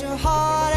your heart